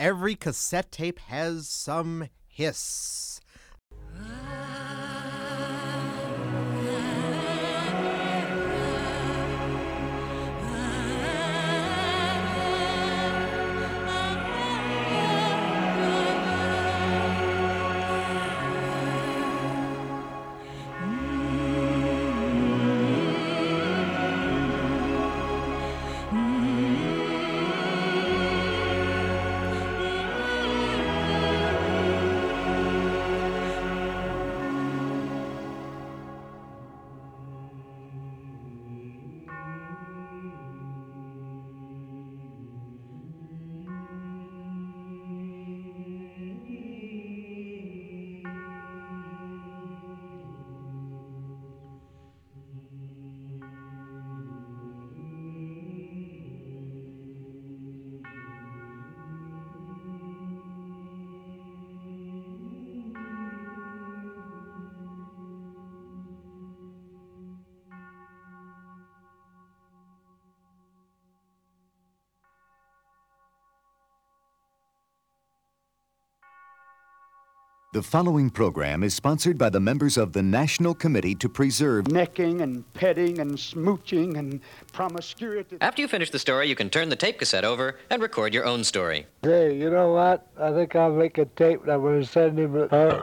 Every cassette tape has some hiss. The following program is sponsored by the members of the National Committee to Preserve necking and petting and smooching and promiscuity. After you finish the story, you can turn the tape cassette over and record your own story. Hey, you know what? I think I'll make a tape that I'm going to send him. Uh,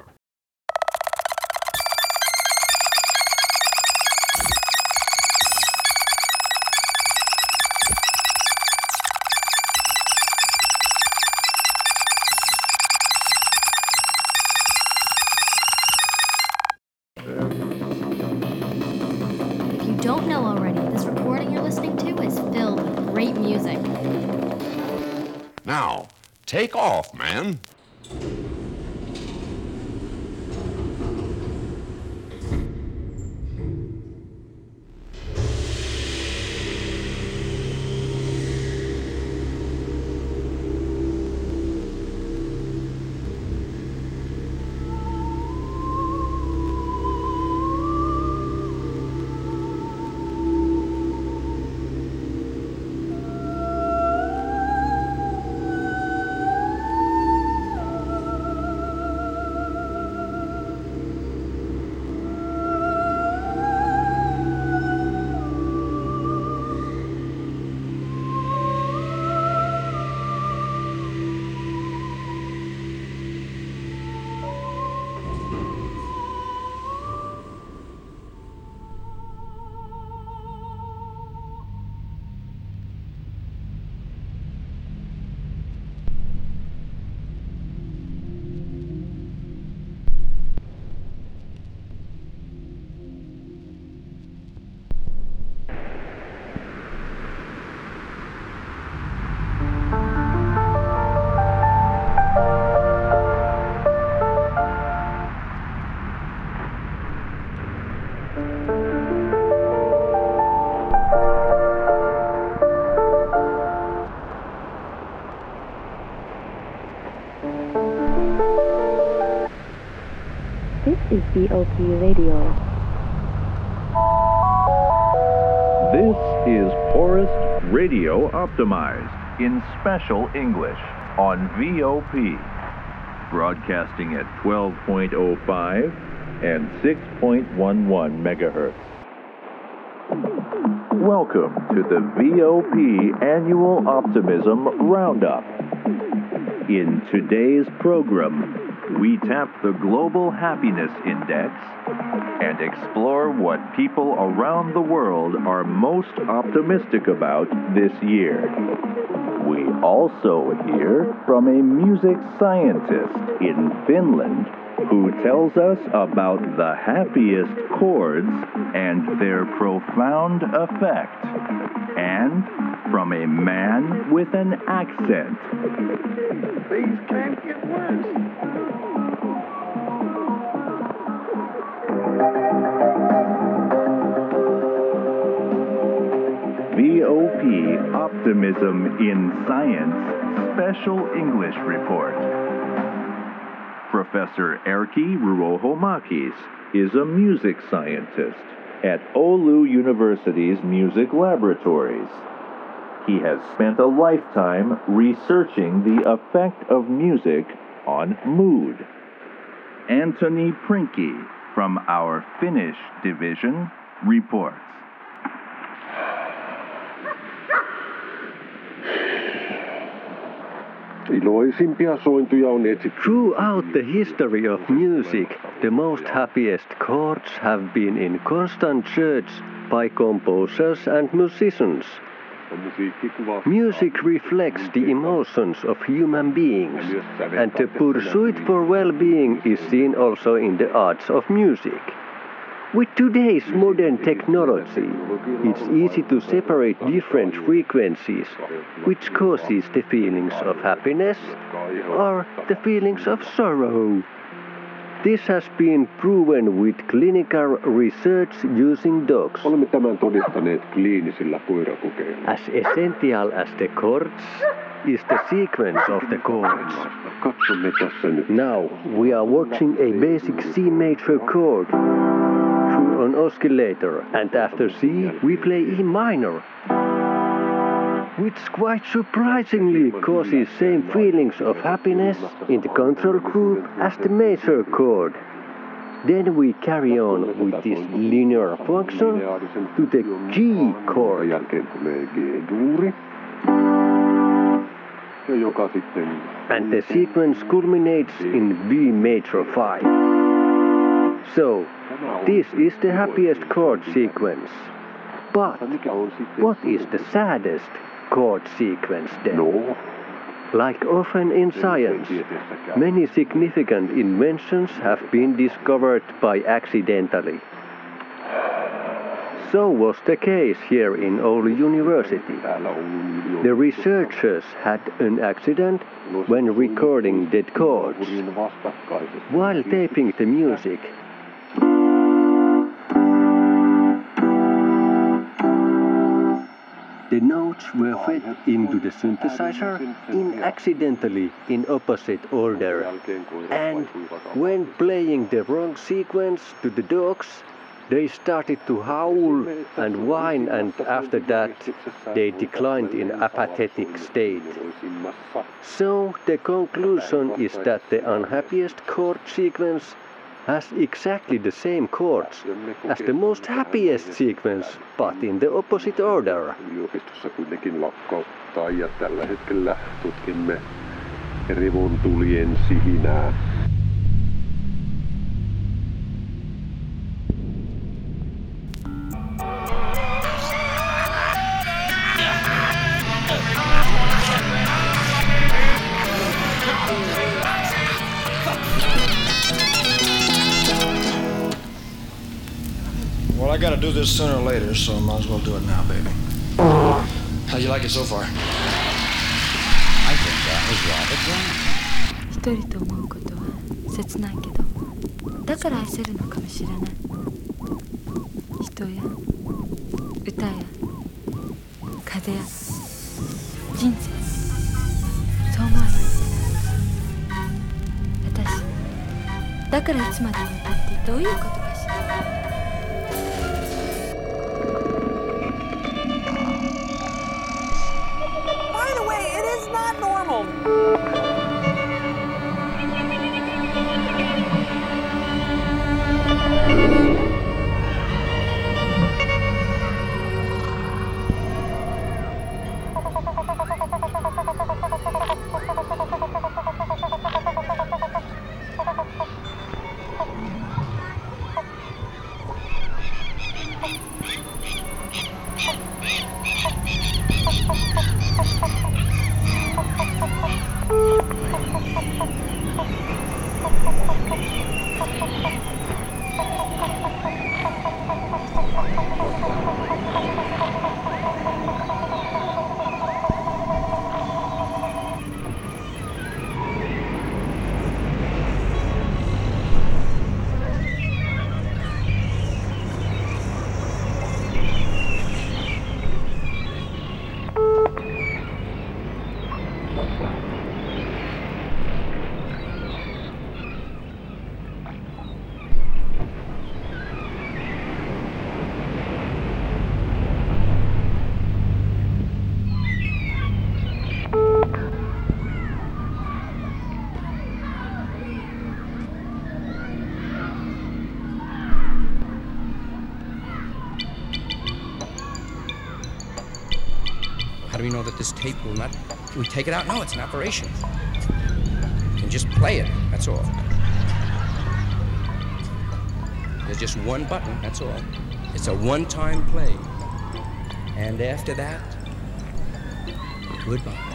Now, take off, man. This is Radio. This is Forest Radio Optimized in special English on VOP, broadcasting at 12.05 and 6.11 megahertz. Welcome to the VOP Annual Optimism Roundup. In today's program, we tap the Global Happiness Index and explore what people around the world are most optimistic about this year. We also hear from a music scientist in Finland who tells us about the happiest chords and their profound effect. And from a man with an accent. Things can't get worse. VOP Optimism in Science Special English Report. Professor Erkki Ruohomakis is a music scientist at Oulu University's Music Laboratories. He has spent a lifetime researching the effect of music on mood. Anthony Prinky from our Finnish division reports. Iloisimpia sointuja on etsitty. Throughout the history of music, the most happiest chords have been in constant search by composers and musicians. Music reflects the emotions of human beings, and the pursuit for well being is seen also in the arts of music. With today's modern technology, it's easy to separate different frequencies, which causes the feelings of happiness or the feelings of sorrow. This has been proven with clinical research using dogs. Olemme tämän todistaneet kliinisillä koirakokeilla. As essential as the chords is the sequence of the chords. Katsomme tässä nyt. Now we are watching a basic C major chord through an oscillator, and after C we play E minor, which quite surprisingly causes same feelings of happiness in the control group as the major chord. Then we carry on with this linear function to the G chord. And the sequence culminates in B major 5. So, this is the happiest chord sequence. But what is the saddest chord sequence then? No. Like often in science, many significant inventions have been discovered by accidentally. So was the case here in Oulu University. The researchers had an accident when recording dead chords. While taping the music, the notes were fed into the synthesizer in accidentally in opposite order. And when playing the wrong sequence to the dogs, they started to howl and whine, and after that, they declined in apathetic state. So, the conclusion is that the unhappiest chord sequence has exactly the same chords as the most happiest sequence, but in the opposite order. Yliopistossa kuitenkin lakkauttaa ja tällä hetkellä tutkimme revontulien sihinää. I gotta do this sooner or later, so I might as well do it now, baby. How'd you like it so far? I think that was rather dry. 一人と思うことは切ないけどだから愛せるのかもしれない人や歌や風や人生そう思わない私だからいつまでも歌ってどういうことか not normal. This tape will not. We take it out? No, it's an operation. Can just play it, that's all. There's just one button, that's all. It's a one time play. And after that, goodbye.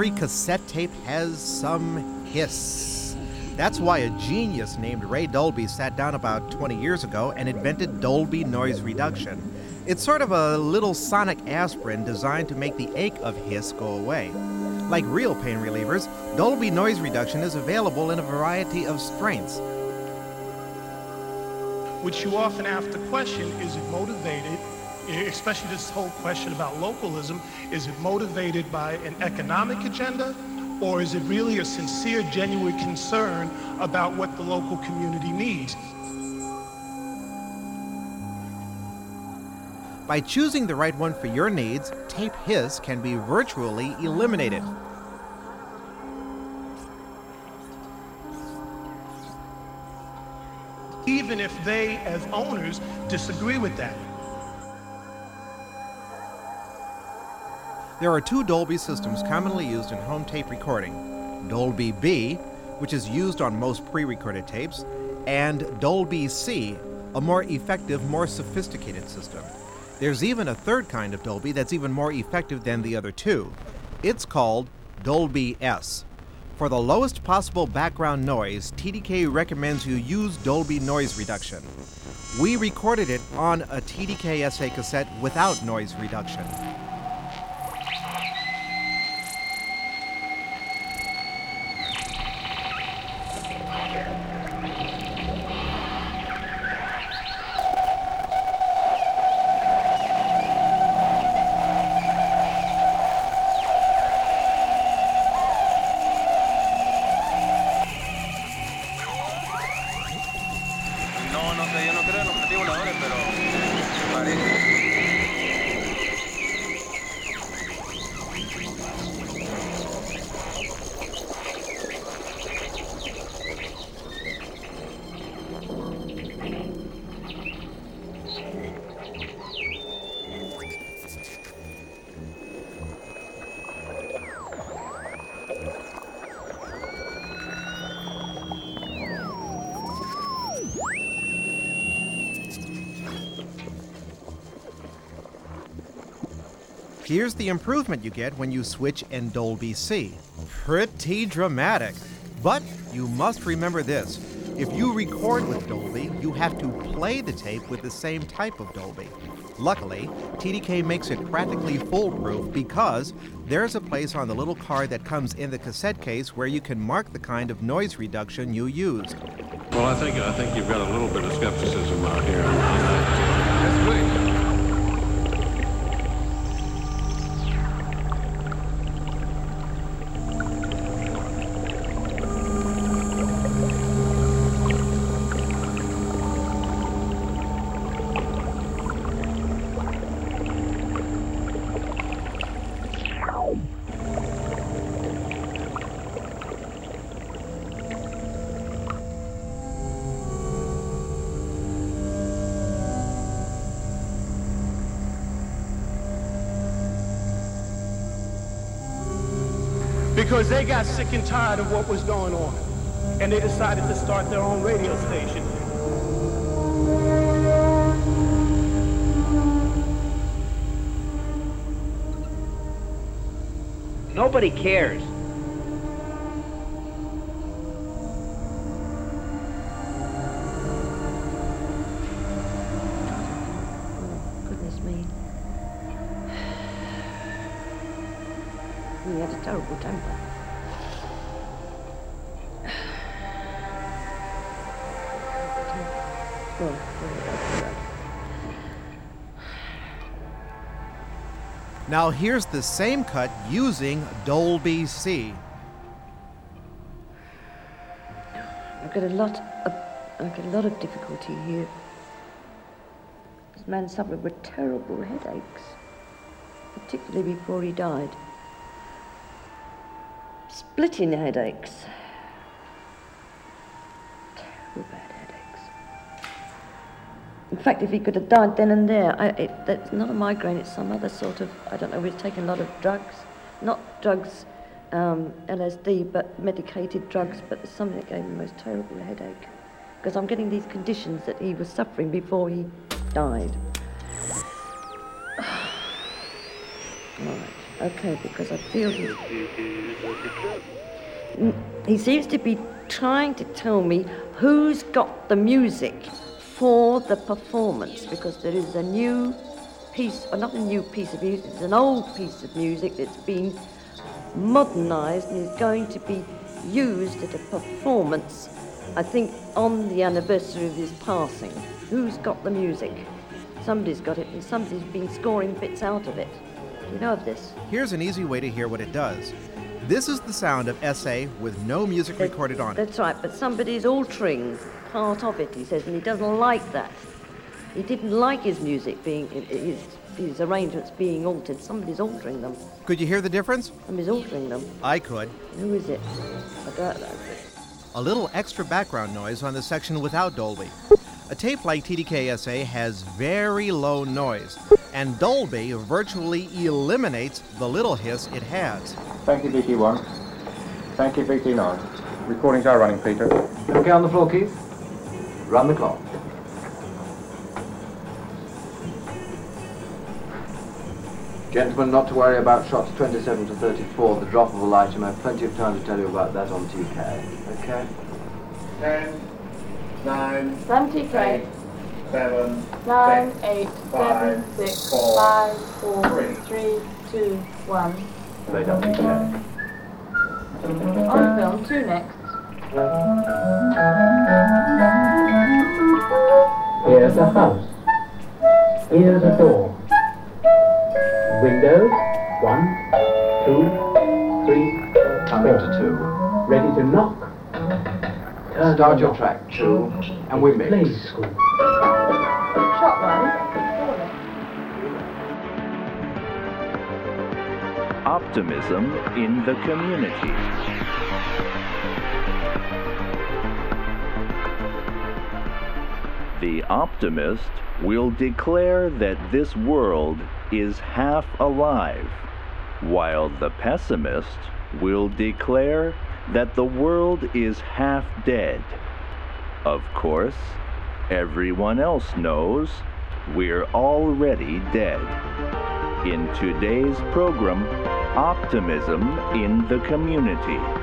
Every cassette tape has some hiss. That's why a genius named Ray Dolby sat down about 20 years ago and invented Dolby noise reduction. It's sort of a little sonic aspirin designed to make the ache of hiss go away. Like real pain relievers, Dolby noise reduction is available in a variety of strengths. Which you often have to question is it motivated, especially this whole question about localism, is it motivated by an economic agenda or is it really a sincere, genuine concern about what the local community needs? By choosing the right one for your needs, tape hiss can be virtually eliminated. Even if they, as owners, disagree with that. There are two Dolby systems commonly used in home tape recording Dolby B, which is used on most pre recorded tapes, and Dolby C, a more effective, more sophisticated system. There's even a third kind of Dolby that's even more effective than the other two. It's called Dolby S. For the lowest possible background noise, TDK recommends you use Dolby Noise Reduction. We recorded it on a TDK SA cassette without noise reduction. Here's the improvement you get when you switch in Dolby C. Pretty dramatic. But you must remember this. If you record with Dolby, you have to play the tape with the same type of Dolby. Luckily, TDK makes it practically foolproof because there's a place on the little card that comes in the cassette case where you can mark the kind of noise reduction you used. Well, I think I think you've got a little bit of skepticism out here. Yes, please. Tired of what was going on. And they decided to start their own radio station. Nobody cares. Now here's the same cut using Dolby C. I've got a lot of, I've got a lot of difficulty here. This man suffered with terrible headaches, particularly before he died. Splitting headaches. Fact, if he could have died then and there, I, it, that's not a migraine, it's some other sort of, I don't know, we've taken a lot of drugs. Not drugs, um, LSD, but medicated drugs, but something that gave him the most terrible headache. Because I'm getting these conditions that he was suffering before he died. right, okay, because I feel he, Mm, he seems to be trying to tell me who's got the music for the performance, because there is a new piece, or not a new piece of music, it's an old piece of music that's been modernised and is going to be used at a performance, I think, on the anniversary of his passing. Who's got the music? Somebody's got it, and somebody's been scoring bits out of it. Do you know of this? Here's an easy way to hear what it does. This is the sound of SA with no music recorded on it. That's right, but somebody's altering part of it, he says, and he doesn't like that. He didn't like his music being, his, his arrangements being altered. Somebody's altering them. Could you hear the difference? Somebody's altering them. I could. Who is it? I don't know. A little extra background noise on the section without Dolby. A tape like TDKSA has very low noise, and Dolby virtually eliminates the little hiss it has. Thank you, BT1. Thank you, BT9. Recordings are running, Peter. Okay, on the floor, Keith. Run the clock. Gentlemen, not to worry about shots 27 to 34, the drop of a light. You may have plenty of time to tell you about that on TK. Okay? 10, 9, Run TK. 8, 7, 9, 6, 8, 5, 7, 6, 5, 4, 3. 3, 2, 1. Down TK. On film, two next. Here's a house. Here's a door. Windows. One, two, three, Coming four. to two. Ready to knock. Turn Start your track, two, and we mix. Play school. Shot one. Optimism in the community. The optimist will declare that this world is half alive, while the pessimist will declare that the world is half dead. Of course, everyone else knows we're already dead. In today's program, Optimism in the Community.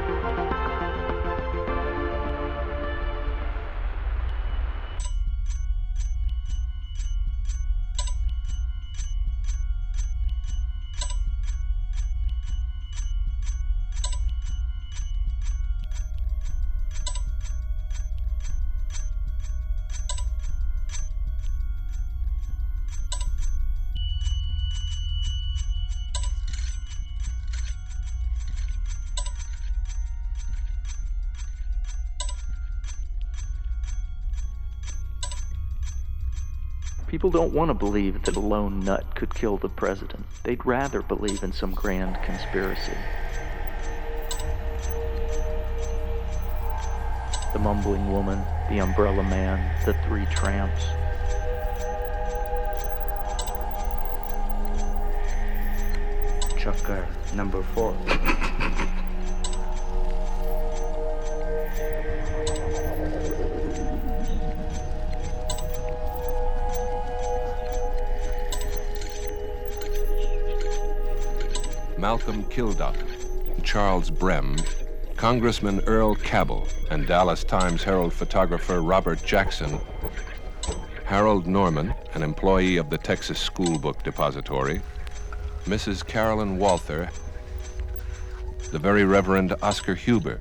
People don't want to believe that a lone nut could kill the president. They'd rather believe in some grand conspiracy. The mumbling woman, the umbrella man, the three tramps. Chucker number four. Malcolm Kilduff, Charles Brehm, Congressman Earl Cabell, and Dallas Times Herald photographer Robert Jackson, Harold Norman, an employee of the Texas School Book Depository, Mrs. Carolyn Walther, the Very Reverend Oscar Huber,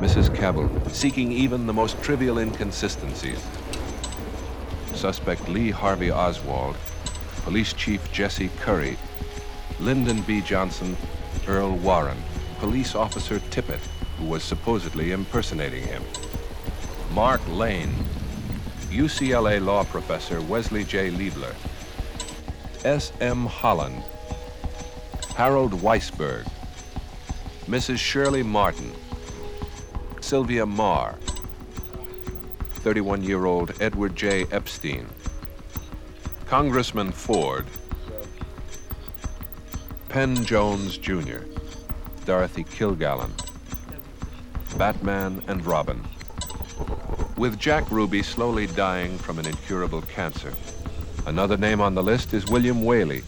Mrs. Cabell, seeking even the most trivial inconsistencies. Suspect Lee Harvey Oswald, Police Chief Jesse Curry, Lyndon B. Johnson, Earl Warren, Police Officer Tippit, who was supposedly impersonating him. Mark Lane, UCLA law professor Wesley J. Liebeler, S.M. Holland, Harold Weisberg, Mrs. Shirley Martin, Sylvia Meagher, 31 year old Edward J. Epstein, Congressman Ford, Penn Jones Jr., Dorothy Kilgallen, Batman and Robin. With Jack Ruby slowly dying from an incurable cancer, another name on the list is William Whaley.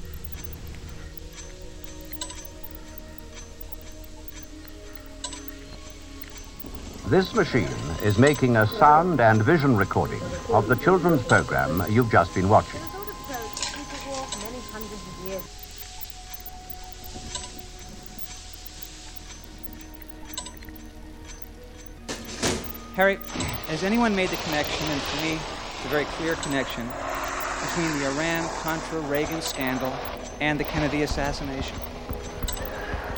This machine is making a sound and vision recording of the children's program you've just been watching. Harry, has anyone made the connection, and for me, it's a very clear connection, between the Iran-Contra-Reagan scandal and the Kennedy assassination?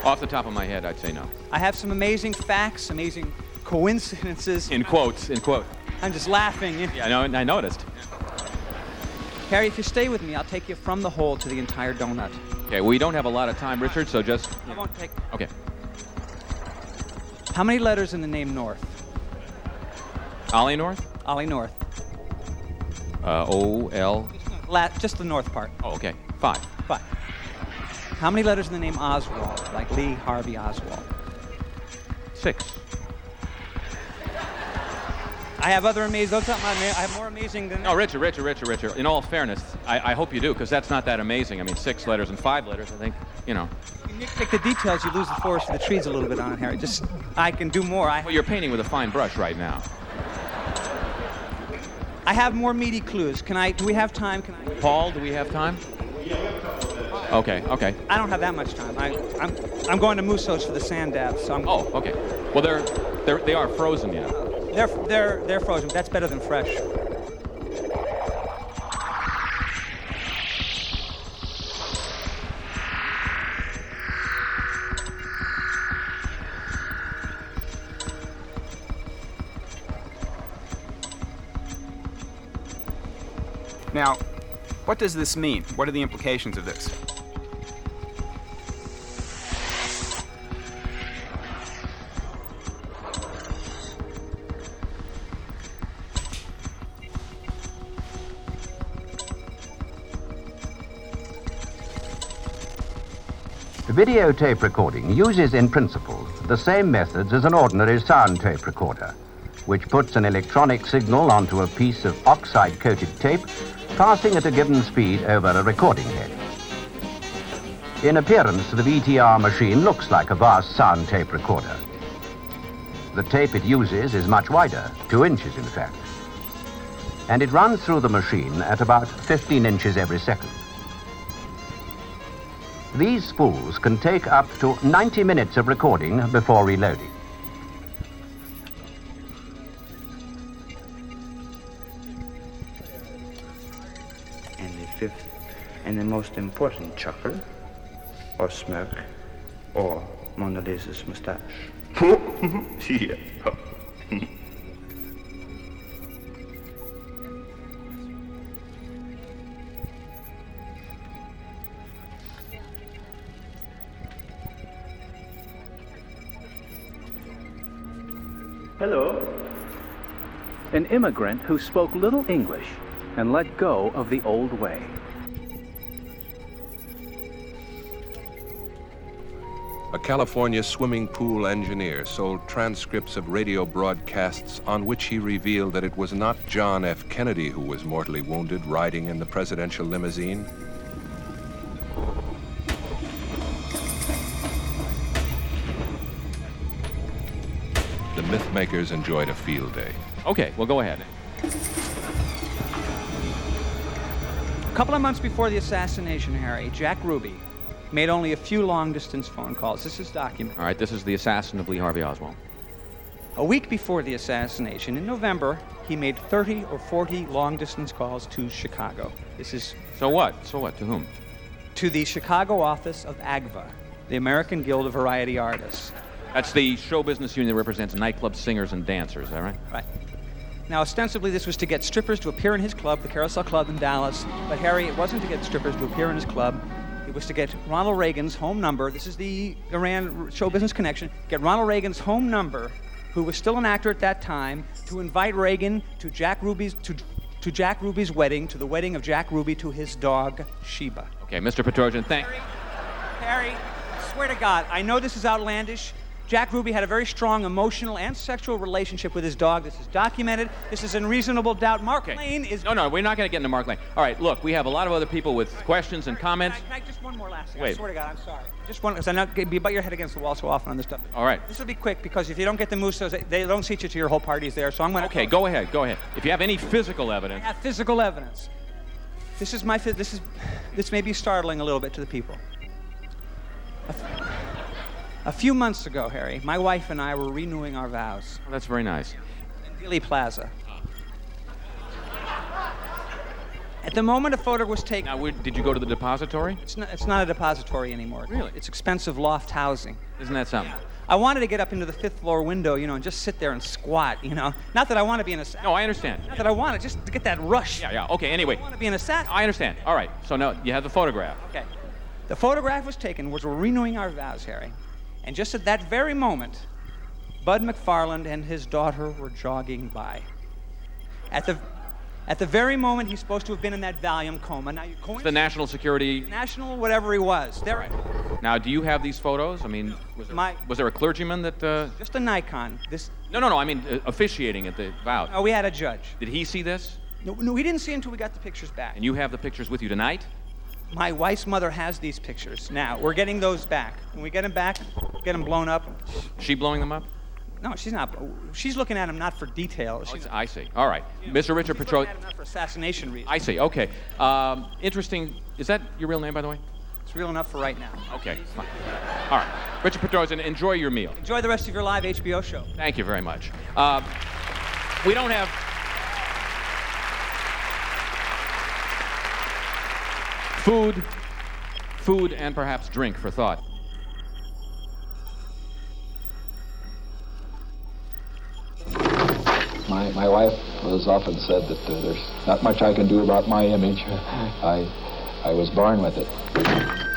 Off the top of my head, I'd say no. I have some amazing facts, amazing coincidences. In quotes, in quotes. I'm just laughing. Yeah, I, know, I noticed. Harry, if you stay with me, I'll take you from the hole to the entire donut. Okay, we don't have a lot of time, Richard, so just... I won't take... Okay. How many letters in the name North? Ollie North? Ollie North. Uh, O-L... La- just the north part. Oh, okay. Five. Five. How many letters in the name Oswald, like Lee Harvey Oswald? Six. I have other amazing. Those are my, I have more amazing than. No, Richard, Richard, Richard, Richard. In all fairness, I, I hope you do, because that's not that amazing. I mean, six letters and five letters. I think, you know. You pick the details, you lose the forest for the trees a little bit on it, Harry. Just, I can do more. I. Well, you're painting with a fine brush right now. I have more meaty clues. Can I? Do we have time? Can I? Paul, do we have time? Okay, okay. I don't have that much time. I, I'm, I'm going to Musso's for the sand dabs, so I'm. Oh, okay. Well, they're, they're they are frozen yet. They're they're they're frozen. That's better than fresh. What does this mean? What are the implications of this? Videotape recording uses in principle the same methods as an ordinary sound tape recorder, which puts an electronic signal onto a piece of oxide-coated tape, passing at a given speed over a recording head. In appearance, the VTR machine looks like a vast sound tape recorder. The tape it uses is much wider, two inches in fact, and it runs through the machine at about 15 inches every second. These spools can take up to 90 minutes of recording before reloading. And the most important chuckle, or smirk, or Mona Lisa's mustache. yeah. Hello. An immigrant who spoke little English and let go of the old way. A California swimming pool engineer sold transcripts of radio broadcasts on which he revealed that it was not John F. Kennedy who was mortally wounded riding in the presidential limousine. The mythmakers enjoyed a field day. Okay, well, go ahead. A couple of months before the assassination, Harry, Jack Ruby made only a few long-distance phone calls. This is documented. All right, this is the assassin of Lee Harvey Oswald. A week before the assassination, in November, he made 30 or 40 long-distance calls to Chicago. This is So what? So what? To whom? to the Chicago office of AGVA, the American Guild of Variety Artists. That's the show business union that represents nightclub singers and dancers, is that right? Right. Now, ostensibly, this was to get strippers to appear in his club, the Carousel Club in Dallas. But Harry, it wasn't to get strippers to appear in his club. Was to get Ronald Reagan's home number. This is the Iran show business connection. Get Ronald Reagan's home number, who was still an actor at that time, to invite Reagan to Jack Ruby's to, to Jack Ruby's wedding, to the wedding of Jack Ruby to his dog Sheba. Okay, Mr. Petrosian, thank. Harry, I swear to God, I know this is outlandish. Jack Ruby had a very strong emotional and sexual relationship with his dog. This is documented. This is in reasonable doubt. Mark Lane is. No, no, we're not going to get into Mark Lane. All right, look, we have a lot of other people with questions and comments. Can I, just one more last thing? I Wait. swear to God, I'm sorry. Just one, because I know you butt your head against the wall so often on this stuff. All right. This will be quick because if you don't get the Musso's, they- they don't seat you to your whole parties there. So I'm going to. Okay, go ahead, go ahead. If you have any physical evidence, I have physical evidence. This is my. This is. This may be startling a little bit to the people. A, a few months ago, Harry, my wife and I were renewing our vows. Oh, that's very nice. In Dealey Plaza. At the moment a photo was taken. Now, where- did you go to the depository? It's not, it's not a depository anymore. Really? It's expensive loft housing. Isn't that something? I wanted to get up into the fifth floor window, you know, and just sit there and squat, you know. Not that I want to be an assassin. No, I understand. Not that I want it, just to get that rush. Yeah, yeah. Okay, anyway. I want to be an assassin. I understand. All right. So now you have the photograph. Okay. The photograph was taken, was we're renewing our vows, Harry. And just at that very moment, Bud McFarlane and his daughter were jogging by. At the at the very moment he's supposed to have been in that Valium coma. Now you It's the national security. national whatever he was. There Now, do you have these photos? I mean, was there, My- was there a clergyman that? Uh, just a Nikon. This no, no, no. I mean, uh, officiating at the vow. Oh, we had a judge. Did he see this? No, no, we didn't see until we got the pictures back. And you have the pictures with you tonight? My wife's mother has these pictures. Now, we're getting those back. When we get them back, get them blown up. She blowing them up? No, she's not. She's looking at them not for detail. Oh, I see. All right, Mr. Richard she's Petro. at them not for assassination reasons. I see. Okay. Um, interesting. Is that your real name, by the way? It's real enough for right now. Okay. Fine. All right, Richard Petrosian. Enjoy your meal. Enjoy the rest of your live HBO show. Thank you very much. Uh, we don't have. Food, food, and perhaps drink for thought. My, my wife has often said that uh, there's not much I can do about my image. I, I was born with it.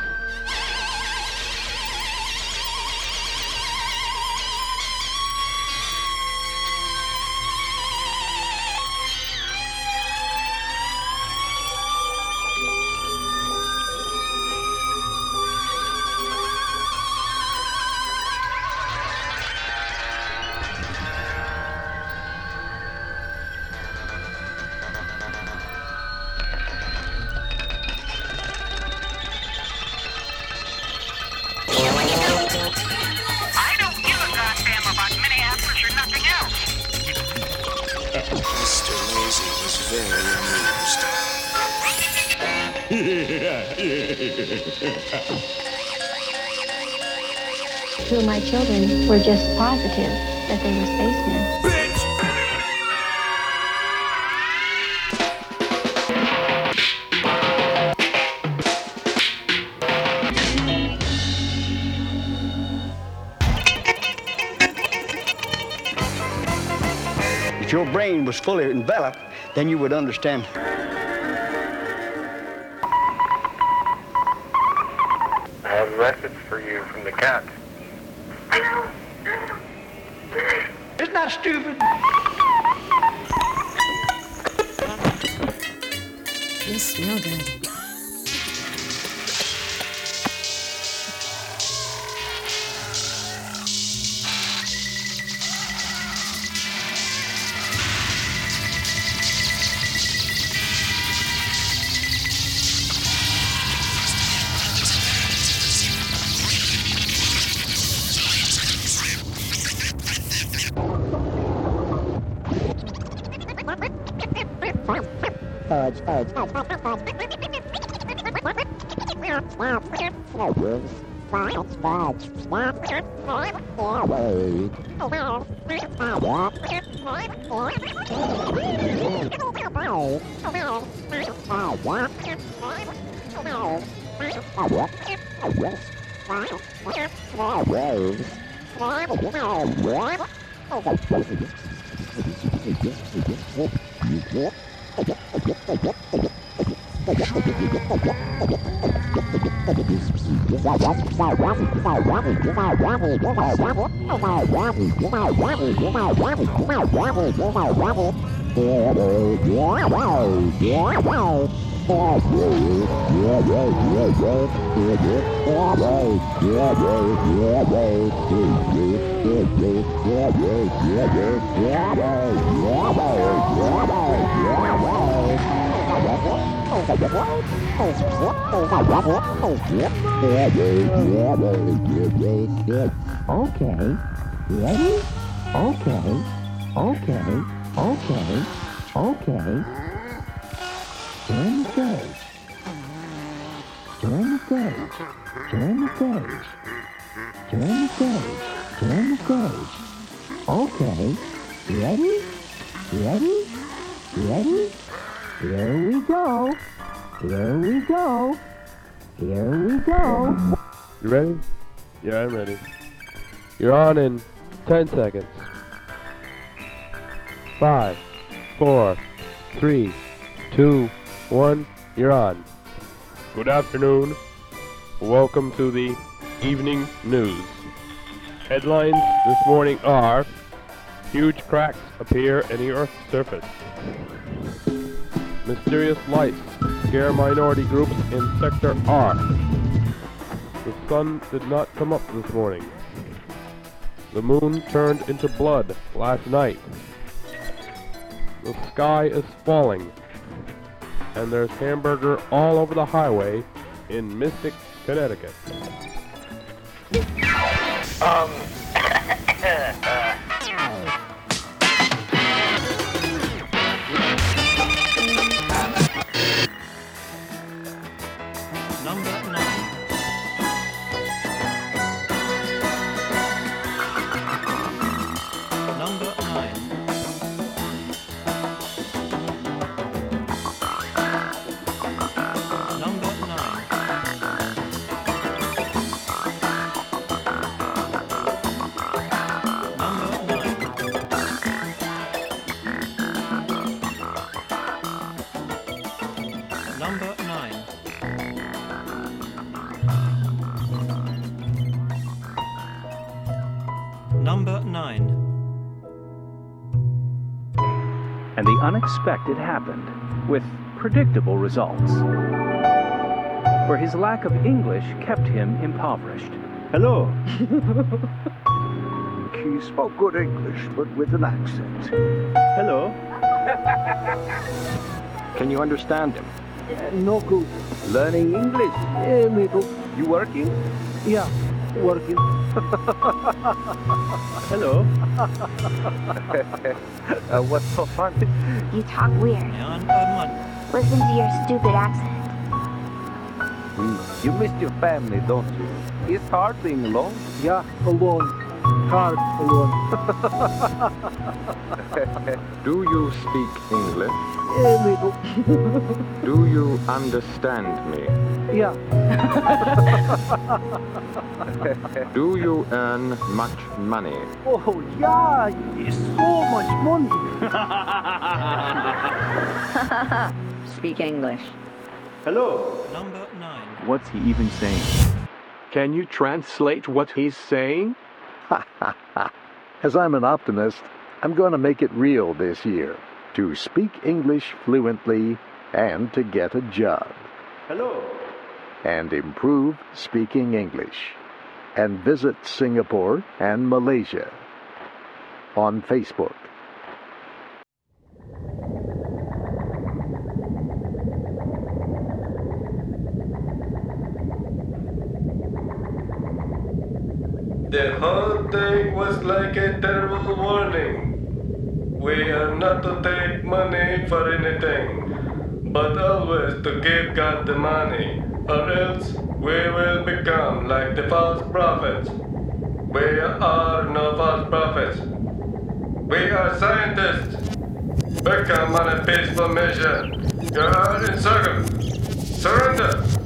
Then you would understand. I have a message for you from the cat. Isn't that stupid? You smell good. That's forward. Yeah. Okay. Ready? Okay. Okay. Okay. Okay. Turn the stage. Turn the stage. Turn the stage. Turn the stage. Turn the stage. Okay. Ready? Ready? Ready? Here we go. Here we go. Here we go. You ready? Yeah, I'm ready. You're on in 10 seconds. Five, four, three, two, one. You're on. Good afternoon. Welcome to the evening news. Headlines this morning are Huge cracks appear in the Earth's surface. Mysterious lights scare minority groups in Sector R. The sun did not come up this morning. The moon turned into blood last night. The sky is falling. And there's hamburger all over the highway in Mystic, Connecticut. Um. unexpected happened, with predictable results. For his lack of English kept him impoverished. Hello. he spoke good English, but with an accent. Hello. Can you understand him? no good. Learning English. Eh, amigo. You working? Yeah, working. Hello. uh, what's so funny? You talk weird. Listen to your stupid accent. Mm, You missed your family, don't you? It's hard being alone. Yeah, alone. Hard alone. Do you speak English? Yeah, Eh, amigo. Do you understand me? yeah. Do you earn much money? oh, yeah. It's so much money. Speak English. Hello. Number nine. What's he even saying? Can you translate what he's saying? As I'm an optimist, I'm going to make it real this year to speak English fluently and to get a job. Hello. And improve speaking English. And visit Singapore and Malaysia on Facebook. The whole thing was like a terrible warning. We are not to take money for anything, but always to give God the money, or else we will become like the false prophets. We are no false prophets. We are scientists. We come on a peaceful mission. You're in circle. Surrender.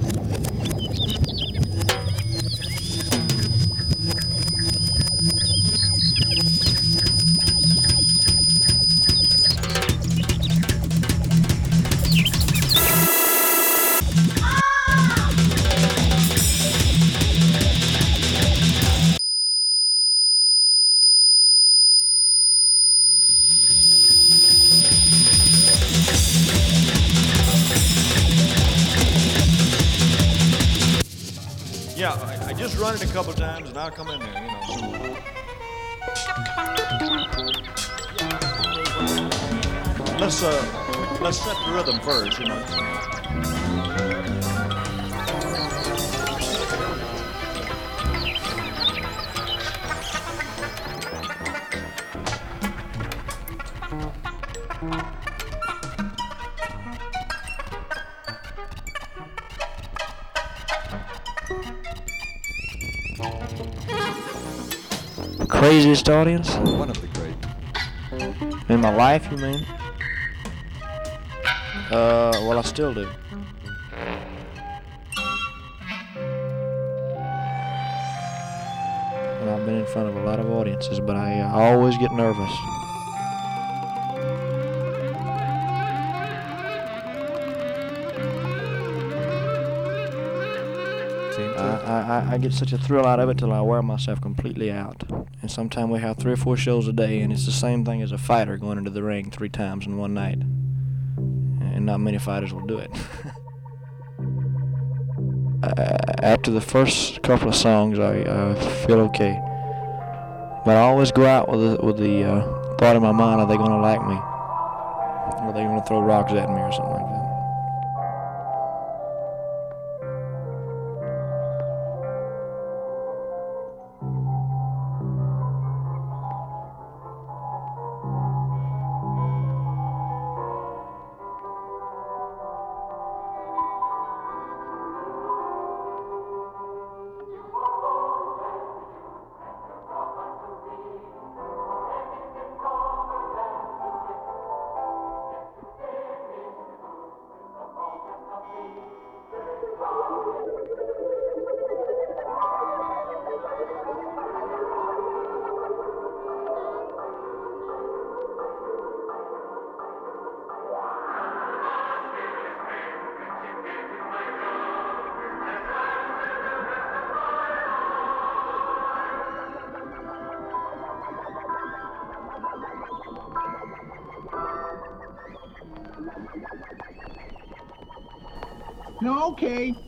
Audience? One of the great. In my life, you mean? Uh, well, I still do. And I've been in front of a lot of audiences, but I uh, always get nervous. I, I, get such a thrill out of it till I wear myself completely out. And sometimes we have three or four shows a day, and it's the same thing as a fighter going into the ring three times in one night. And not many fighters will do it. uh, after the first couple of songs, I feel okay. But I always go out with the, with the uh, thought in my mind, are they going to like me? Or are they going to throw rocks at me or something Okay.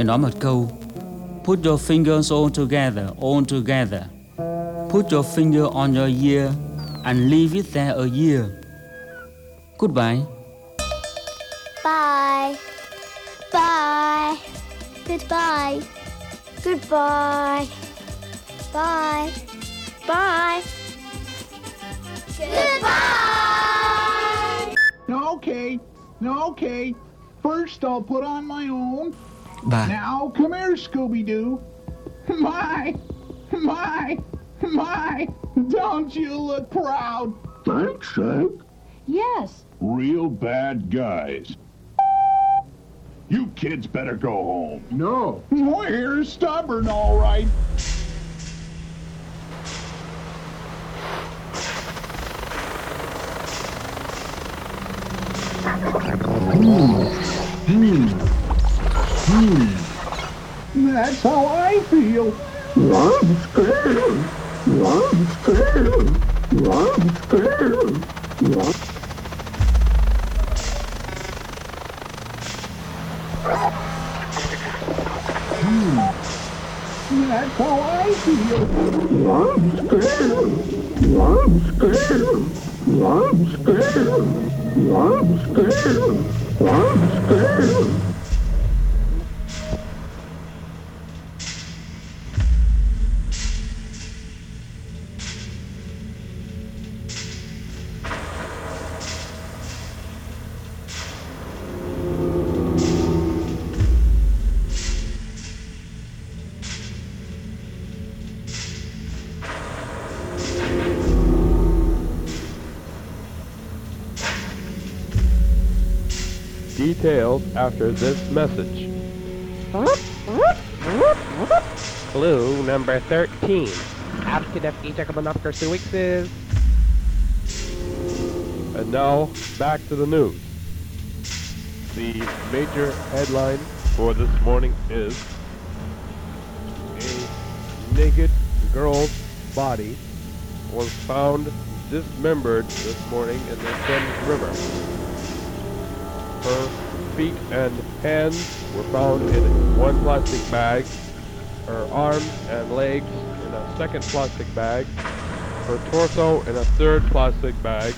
Bài hát bạn ấy nói một câu Put your fingers all together, all together. Put your finger on your ear and leave it there a year. Goodbye. Bye. Bye. Goodbye. Goodbye. Bye. Bye. Goodbye. No, okay. No, okay. First, I'll put on my own. Bye. Now, come here, Scooby Doo. My, my, my. Don't you look proud? Thanks, Hank. Yes. Real bad guys. You kids better go home. No. We're stubborn, all right. Hmm. Hmm. That's how I feel. I'm scared. I'm scared. I'm scared. I'm- That's how I feel. I'm scared. I'm scared. I'm scared. I'm scared. I'm scared. Details after this message. Clue number 13. After the feature coming up for is... And now, back to the news. The major headline for this morning is a naked girl's body was found dismembered this morning in the Thames River. Her feet and hands were found in one plastic bag, her arms and legs in a second plastic bag, her torso in a third plastic bag,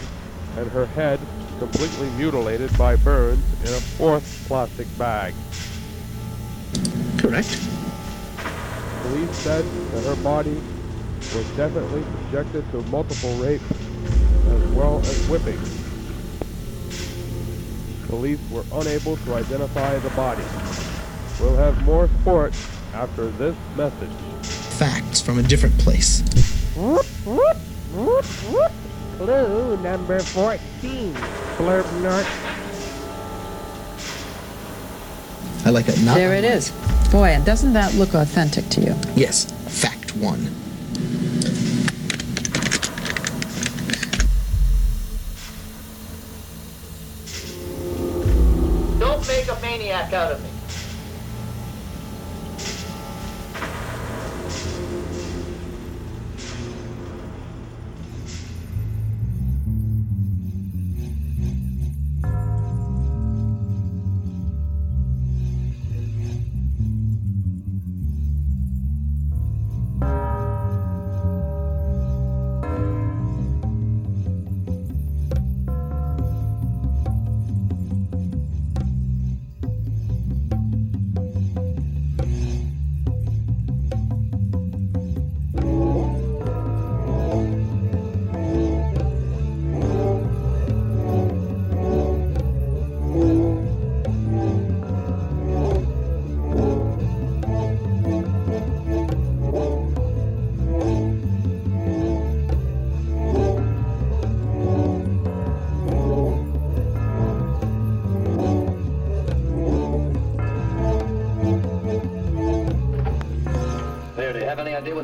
and her head completely mutilated by burns in a fourth plastic bag. Correct. Police said that her body was definitely subjected to multiple rapes as well as whipping. Police were unable to identify the body. We'll have more sports after this message. Facts from a different place. Clue number 14. Blurb North. I like it. Not There it is. Boy, and doesn't that look authentic to you? Yes. Fact one. Out of me.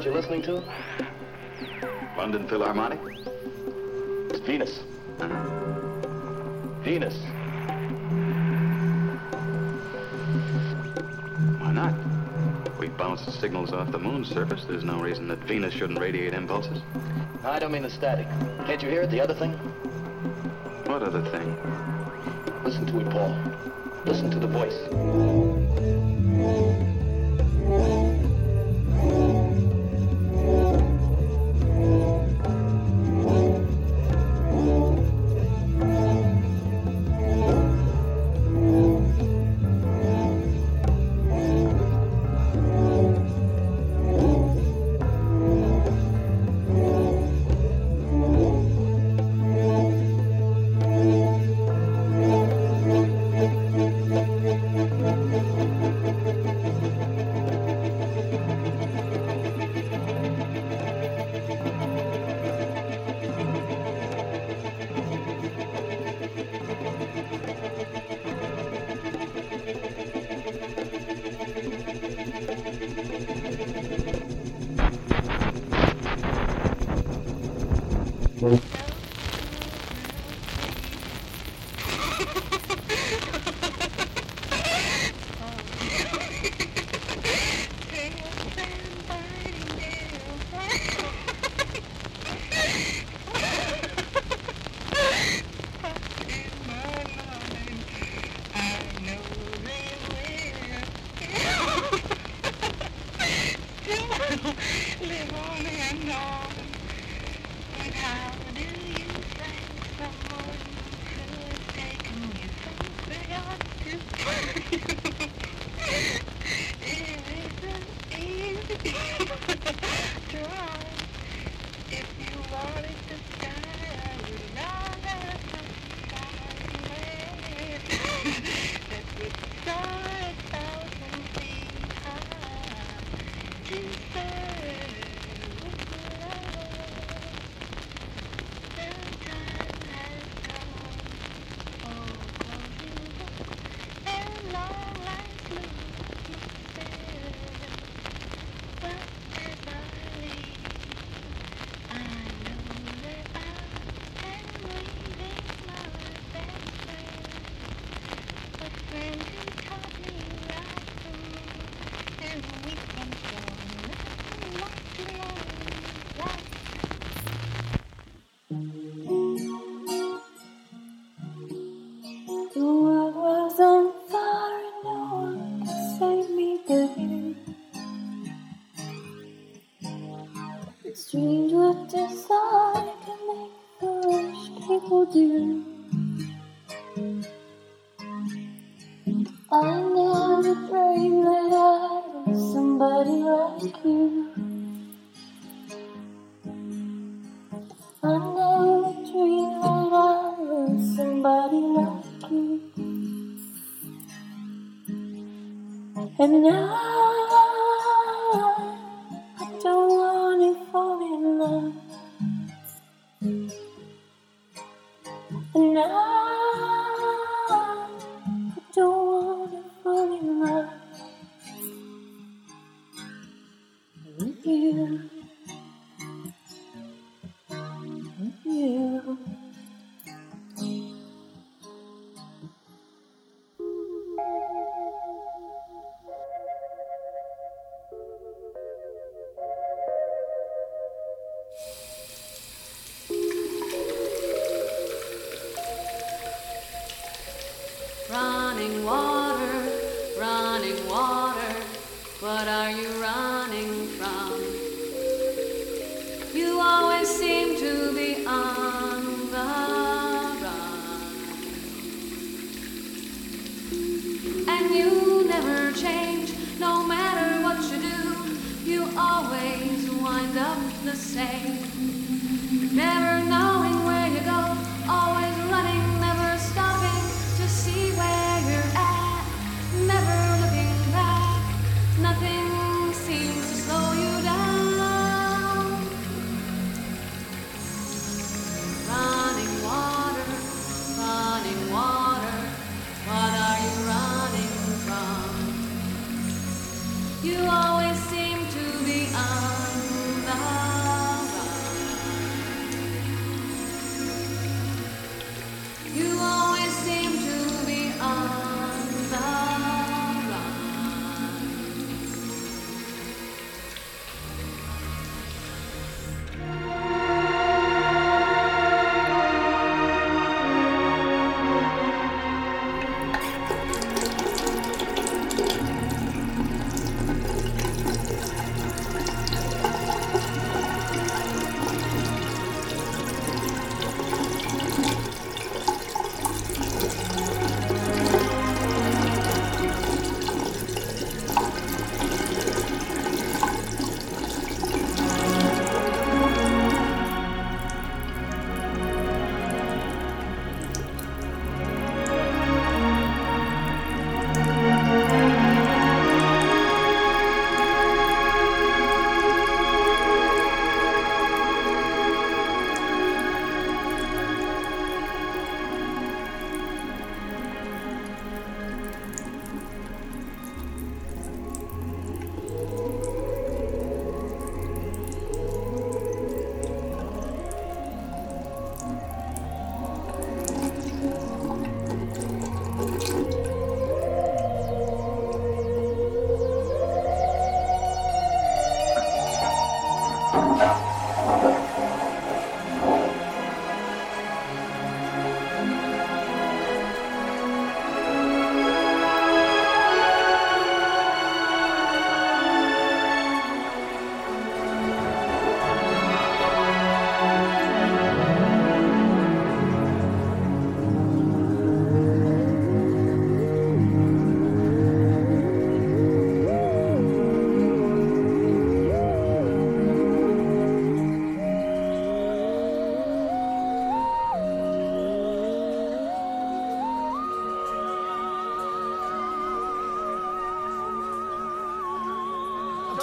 You have any idea what you're listening to? London Philharmonic? It's Venus. Uh-huh. Venus. Why not? We bounced signals off the moon's surface. There's no reason that Venus shouldn't radiate impulses. I don't mean the static. Can't you hear it? The other thing? What other thing? Listen to it, Paul. Listen to the voice.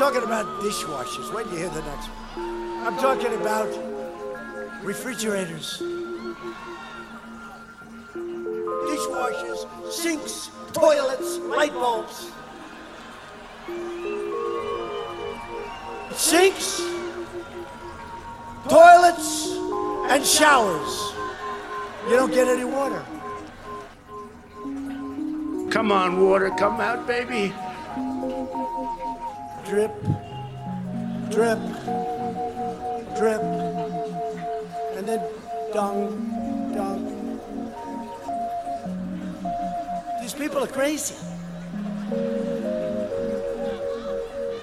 talking about dishwashers. Wait till you hear the next one. I'm talking about refrigerators, dishwashers, sinks, toilets, light bulbs. Sinks, toilets, and showers. You don't get any water. Come on, water, come out, baby drip, drip, drip, and then dung, dung. These people are crazy.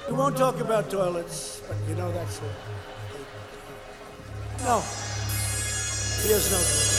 We won't talk about toilets, but you know that's it. No, there's no toilet.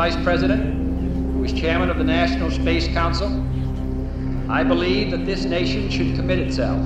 vice president, who is chairman of the National Space Council, I believe that this nation should commit itself